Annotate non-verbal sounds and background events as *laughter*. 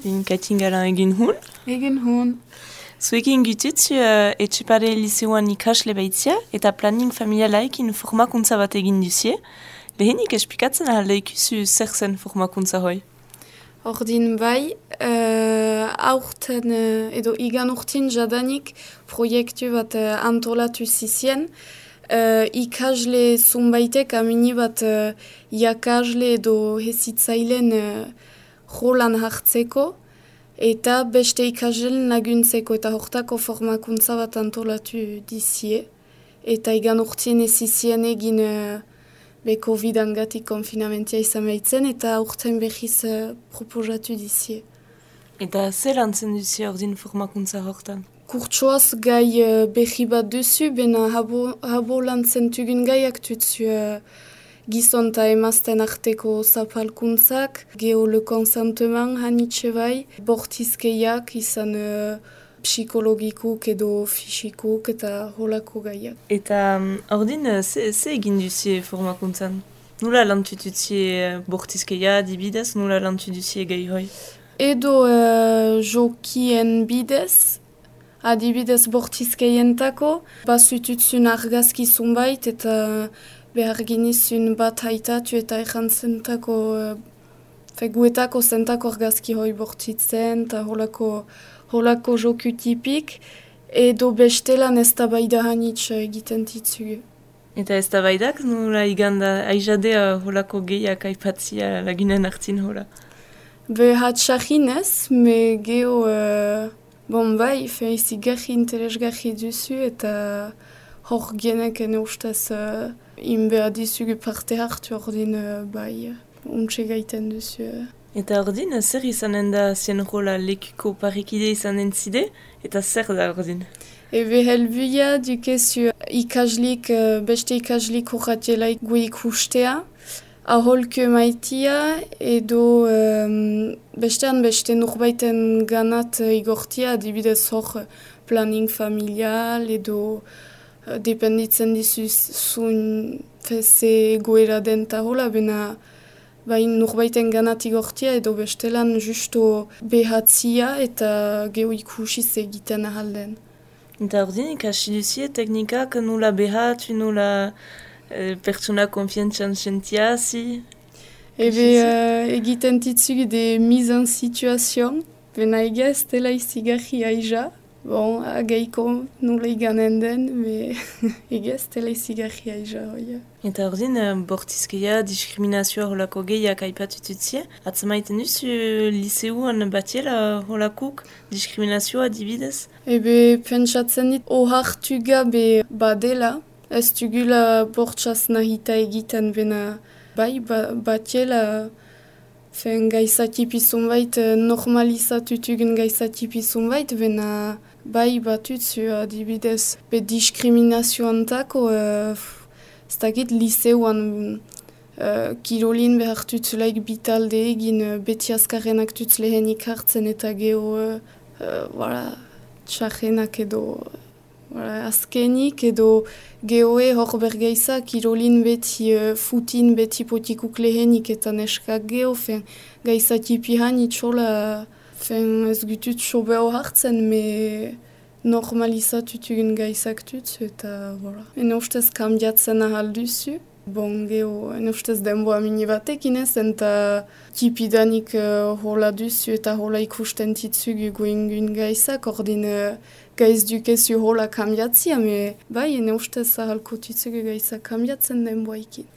Kaitingala egin hun. Egin hun. Zuekin gututzu uh, etxepare liseuan ikasle baitzia eta planning familialaikin formakuntza bat egin duzie. Lehenik espikatzen ahalde ikusu zer zen formakuntza hoi? Ordin bai, uh, aurten uh, edo igan urtin jadanik proiektu bat uh, antolatu zizien. Uh, ikasle zumbaitek amini bat uh, edo hezitzailen uh, rolan hartzeko eta beste ikaselen laguntzeko eta hortako formakuntza bat antolatu dizie. Eta igan urtien ez izien egin uh, be COVID-angatik konfinamentia izan behitzen eta urten behiz uh, proposatu dizie. Eta zer lantzen duzie ordin formakuntza hortan? Kurtsoaz gai uh, behi bat duzu, bena habo, habo lantzen tugun gaiak tutzu uh, gizon eta emazten arteko zapalkuntzak, geho le konsanteman hanitxe bai, bortizkeiak izan uh, psikologikuk edo fisikuk eta holako gaiak. Eta um, ordin, ze, ze egin duzie formakuntzan? Nula lantu duzie bortizkeia dibidez, nula lantu duzie gai hoi? Edo uh, jokien bidez, adibidez bortizkeientako, basututzun argazki zunbait eta behar ginizun bat haitatu eta errantzentako uh, feguetako zentako argazki hoi bortitzen eta holako, holako joku tipik edo bestelan ez da baida hanitz egiten titzugu. Eta ez da baidak nula iganda aizadea holako gehiak aipatzia lagunen hartzin hola? Be hatsahinez, me geho, uh, bon bai, feizi gaji interesgaji duzu eta hor genek ene ustez uh, inbea dizugu parte hartu ordin uh, bai, untxe gaiten duzu. Uh. Eta ordin, zer izanen da zien rola lekuko parikide izanen zide, eta zer da ordin? Ebe helbuia dukezu ikaslik, uh, beste ikaslik urratielaik gu ikustea, aholke maitia edo um, bestean beste nurbaiten ganat igortia, adibidez hor planning familial edo dependitzen dizuzun feze goera den tahola, bena bain nurbaiten ganat igortia edo bestelan justo behatzia eta geho ikusiz egiten ahalden. Eta ordin ikasi duzie teknikak nula behatu, nula uh, pertsona konfientzan sentiazi? Ebe uh, egiten titzuk de mise en situation, bena egez dela izigarri aija. Bon, agaiko nula iganen den, me egez dela *laughs* izigarri aija. Oia. Eta ordin, uh, bortizkeia, diskriminazioa holako gehiak aipatututzie, atzamaiten duzu liseuan batiela holakuk diskriminazioa dibidez? Ebe pentsatzen dit, ohartu gabe badela, ez dugula bortxaz nahita egiten bena bai ba, batiela fen gaizatipizun bait normalizatutugun gaizatipizun bait bena bai batutzu adibidez be diskriminazioantako uh, ez dakit liseuan uh, kirolin behartutzulaik bitalde egin uh, beti azkarrenak tutz lehenik hartzen eta geho uh, uh, voilà, txarrenak edo Voilà, azkenik edo gehoe hor bergeiza kirolin beti uh, futin beti potikuk lehenik eta neskak geho fen gaisa tipihan itxola fen ez gutut sobeo hartzen me normalizatutugun gaisak tutsu eta voilà. Ene ustez kambiatzen ahal duzu. Bon, geho, ene ustez denboa mini batekin ez, eta tipidanik uh, hola duzu eta hola ikusten titzugu goingun gaisak, ordin uh, gaiz dukezu hola kambiatzia, me bai, ene ustez ahalko titzugu gaisak kambiatzen denboa ikin.